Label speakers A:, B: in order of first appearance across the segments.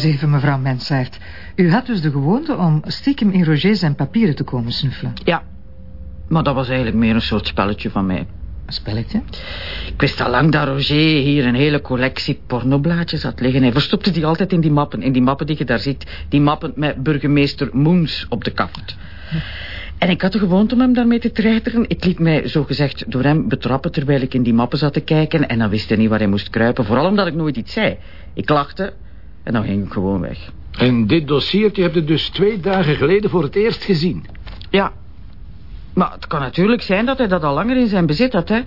A: Eens even, mevrouw Mensaert. U had dus de gewoonte om stiekem in Roger zijn papieren te komen snuffelen.
B: Ja, maar dat was eigenlijk meer een soort spelletje van mij.
A: Een spelletje?
B: Ik wist al lang dat Roger hier een hele collectie pornoblaadjes had liggen. Hij verstopte die altijd in die mappen. In die mappen die je daar ziet. Die mappen met burgemeester Moens op de kaft. En ik had de gewoonte om hem daarmee te treiteren. Ik liet mij zogezegd door hem betrappen terwijl ik in die mappen zat te kijken. En dan wist hij niet waar hij moest kruipen. Vooral omdat ik nooit iets zei. Ik lachte en dan ging ik gewoon weg.
C: En dit dossiertje heb je dus twee dagen geleden voor het eerst gezien.
B: Ja. Maar het kan natuurlijk zijn dat hij dat al langer in zijn bezit had, hè.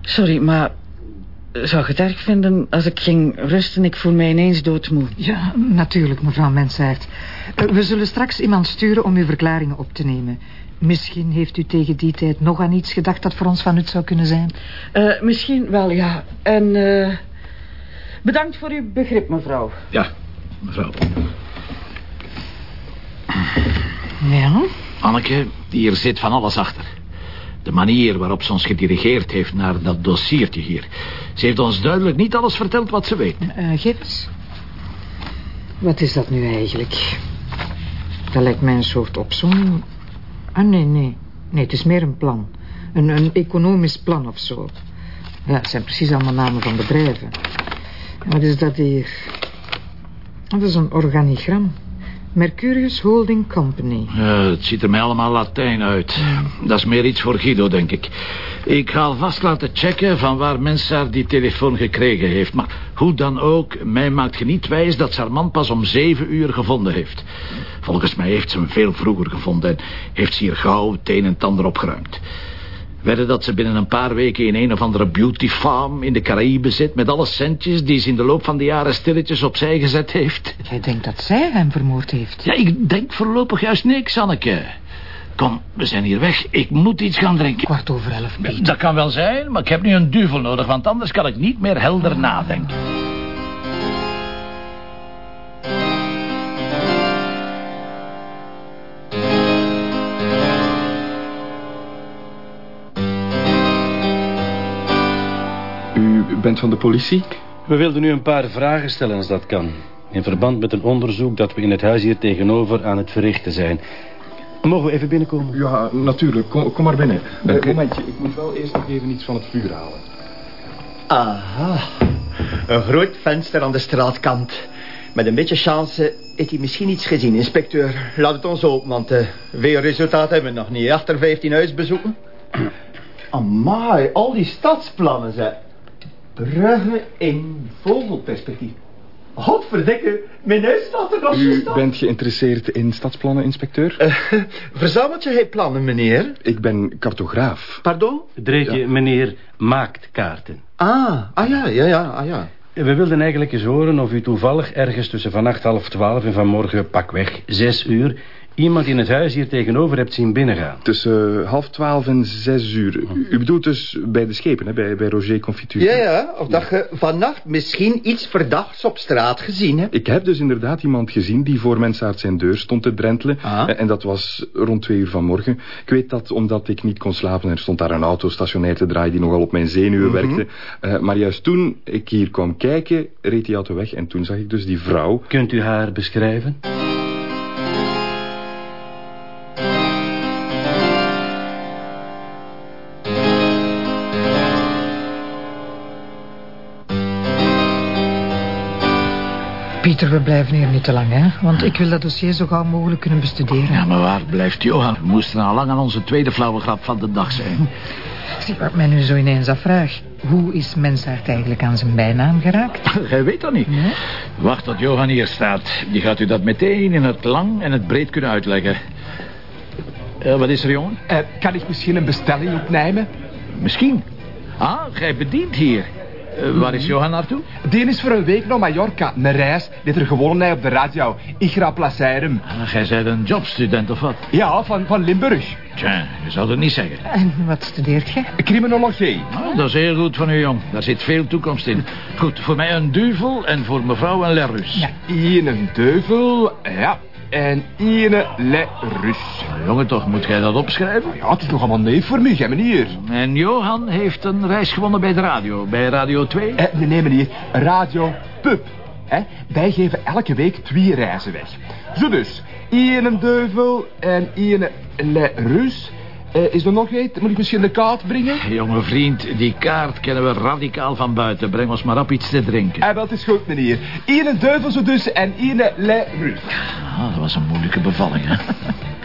B: Sorry, maar... Zou je het erg vinden als ik ging rusten? Ik voel mij ineens doodmoe.
A: Ja, natuurlijk, mevrouw Mensaert. Uh, we zullen straks iemand sturen om uw verklaringen op te nemen. Misschien heeft u tegen die tijd nog aan iets gedacht dat voor ons van nut zou kunnen zijn.
B: Uh, misschien wel, ja. En uh, bedankt voor uw begrip, mevrouw.
C: Ja, mevrouw.
A: Ja?
C: Anneke, hier zit van alles achter. De manier waarop ze ons gedirigeerd heeft naar dat dossiertje hier. Ze heeft ons duidelijk niet alles verteld wat ze weet.
A: Uh, geef eens. Wat is dat nu eigenlijk? Dat lijkt mij een soort opzomming. Ah, nee, nee. Nee, het is meer een plan. Een, een economisch plan of zo. Ja, het zijn precies allemaal namen van bedrijven. Wat is dat hier? Dat is een organigram. Mercurius Holding Company.
C: Ja, het ziet er mij allemaal Latijn uit. Dat is meer iets voor Guido, denk ik. Ik ga alvast laten checken van waar Mensaar die telefoon gekregen heeft. Maar hoe dan ook, mij maakt je niet wijs dat Sarman pas om zeven uur gevonden heeft. Volgens mij heeft ze hem veel vroeger gevonden... en heeft ze hier gauw het een en het ander opgeruimd. Werden dat ze binnen een paar weken in een of andere beauty farm in de Caraïbe zit... met alle centjes die ze in de loop van de jaren stilletjes opzij gezet heeft.
A: Jij denkt dat zij hem vermoord heeft?
C: Ja, ik denk voorlopig juist niks, Anneke. Kom, we zijn hier weg. Ik moet iets gaan drinken.
A: Kwart over elf, Piet.
C: Dat kan wel zijn, maar ik heb nu een duvel nodig... want anders kan ik niet meer helder nadenken.
D: Bent van de politie?
E: We wilden u een paar vragen stellen als dat kan. In verband met een onderzoek dat we in het huis hier tegenover aan het verrichten zijn. Mogen we even binnenkomen?
D: Ja, natuurlijk. Kom, kom maar binnen. Een uh, momentje, ik moet wel eerst nog even iets van het vuur halen.
F: Aha. Een groot venster aan de straatkant. Met een beetje chance heeft hij misschien iets gezien, inspecteur. Laat het ons open, want uh, veel resultaat hebben we nog niet. Achter 15 huisbezoeken. Amai, al die stadsplannen, zeg. Brugge in vogelperspectief. Godverdikke, mijn huis staat er nog
D: U bent geïnteresseerd in stadsplannen, inspecteur?
F: Uh, verzamelt je hij plannen, meneer?
D: Ik ben cartograaf.
F: Pardon?
E: Dreetje, ja. meneer maakt kaarten.
F: Ah, ah ja, ja, ja, ah ja.
E: We wilden eigenlijk eens horen of u toevallig ergens tussen vannacht half twaalf en vanmorgen pakweg zes uur iemand in het huis hier tegenover hebt zien binnengaan.
D: Tussen half twaalf en zes uur. U, u bedoelt dus bij de schepen, hè? Bij, bij Roger Confituur?
F: Ja, ja. Of dat je vannacht misschien iets verdachts op straat gezien hebt.
D: Ik heb dus inderdaad iemand gezien die voor Mensaert zijn deur stond te drentelen.
F: Ah.
D: En dat was rond twee uur vanmorgen. Ik weet dat omdat ik niet kon slapen. Er stond daar een auto stationair te draaien die nogal op mijn zenuwen
F: Mhm.
D: werkte. Uh, maar juist toen ik hier kwam kijken, reed die auto weg. En toen zag ik dus die vrouw...
E: Kunt u haar beschrijven?
A: Pieter, we blijven hier niet te lang, hè? Want ik wil dat dossier zo gauw mogelijk kunnen bestuderen.
C: Ja, maar waar blijft Johan? We moesten al lang aan onze tweede flauwe grap van de dag zijn.
A: Zie, wat mij nu zo ineens afvraagt. Hoe is Mensaert eigenlijk aan zijn bijnaam geraakt?
C: Gij weet dat niet.
A: Nee?
C: Wacht tot Johan hier staat. Die gaat u dat meteen in het lang en het breed kunnen uitleggen. Uh, wat is er, jongen?
G: Uh, kan ik misschien een bestelling opnemen?
C: Misschien. Ah, gij bedient hier. Uh, waar is Johan naartoe?
G: Die is voor een week naar Mallorca. Een reis, dit er gewonnen hij op de radio. Ik ga placeren.
C: Ah, gij bent een jobstudent of wat?
G: Ja, van, van Limburg.
C: Tja, je zou het niet zeggen.
A: En wat studeert je?
G: Criminologie.
C: Oh, dat is heel goed van u, jong. Daar zit veel toekomst in. Goed, voor mij een duvel en voor mevrouw een lerus.
G: Ja, één een duivel, ja. En één le rus.
C: Jongen, toch moet jij dat opschrijven?
G: Ja, het is nog allemaal nee voor mij, hè, meneer.
C: En Johan heeft een reis gewonnen bij de radio. Bij Radio 2?
G: Eh, nee, nee, meneer. Radio Pub. Hè? Wij geven elke week twee reizen weg. Zo dus, één duivel en één le rus. Eh, is er nog iets? Moet ik misschien de kaart brengen?
C: Jonge vriend, die kaart kennen we radicaal van buiten. Breng ons maar op iets te drinken.
G: Eh, het is goed, meneer. Eén duivel zo dus en één le rus.
C: Ah, dat was een moeilijke bevalling, hè?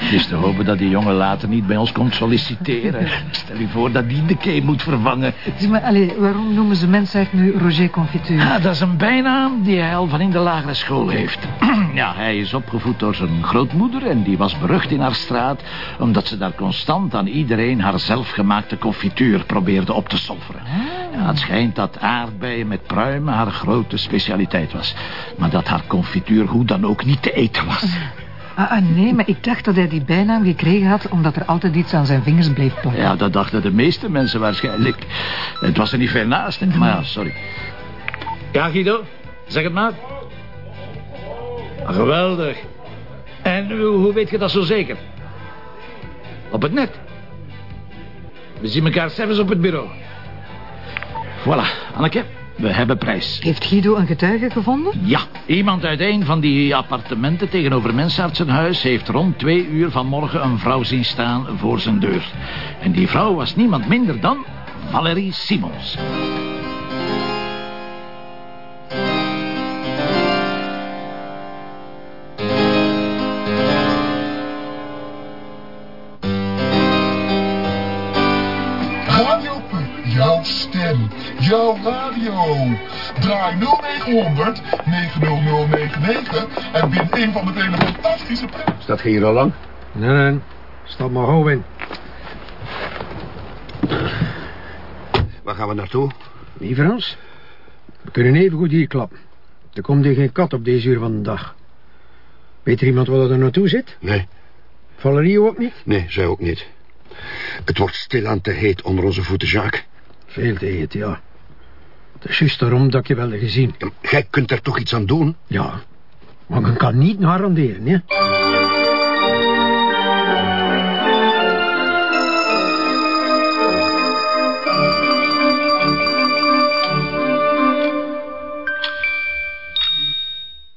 C: Het is te hopen dat die jongen later niet bij ons komt solliciteren. Stel je voor dat die de kee moet vervangen.
A: Zeg maar, allez, waarom noemen ze mensen eigenlijk nu Roger Confiture?
C: Ah, dat is een bijnaam die hij al van in de lagere school heeft. ja, hij is opgevoed door zijn grootmoeder en die was berucht in haar straat... omdat ze daar constant aan iedereen haar zelfgemaakte confituur probeerde op te solveren. Ja, het schijnt dat aardbeien met pruimen haar grote specialiteit was. Maar dat haar confituur hoe dan ook niet te eten was.
A: Ah, ah, nee, maar ik dacht dat hij die bijnaam gekregen had... omdat er altijd iets aan zijn vingers bleef plakken.
C: Ja, dat dachten de meeste mensen waarschijnlijk. Het was er niet ver naast, hè? maar ja, sorry. Ja, Guido, zeg het maar. Ah, geweldig. En hoe, hoe weet je dat zo zeker? Op het net. We zien elkaar zelfs op het bureau. Voilà, Anneke, we hebben prijs.
A: Heeft Guido een getuige gevonden?
C: Ja, iemand uit een van die appartementen tegenover Mensartsenhuis... heeft rond twee uur vanmorgen een vrouw zien staan voor zijn deur. En die vrouw was niemand minder dan Valerie Simons.
H: Jouw radio. Draai 0900 90099 en win een van de vele fantastische prijzen.
I: Is dat hier al lang?
J: Nee, nee. Stap maar gauw in.
I: Waar gaan we naartoe?
J: Niet Frans? We kunnen even goed hier klappen. Er komt hier geen kat op deze uur van de dag. Weet er iemand waar er naartoe zit?
I: Nee,
J: Valerie ook niet?
I: nee, zij ook niet. Het wordt stilaan te heet onder onze voeten, Jacques.
J: Veel te heet, ja. Het is juist daarom dat ik je wel gezien.
I: Jij kunt er toch iets aan doen?
J: Ja, maar ik kan niet garanderen, hè.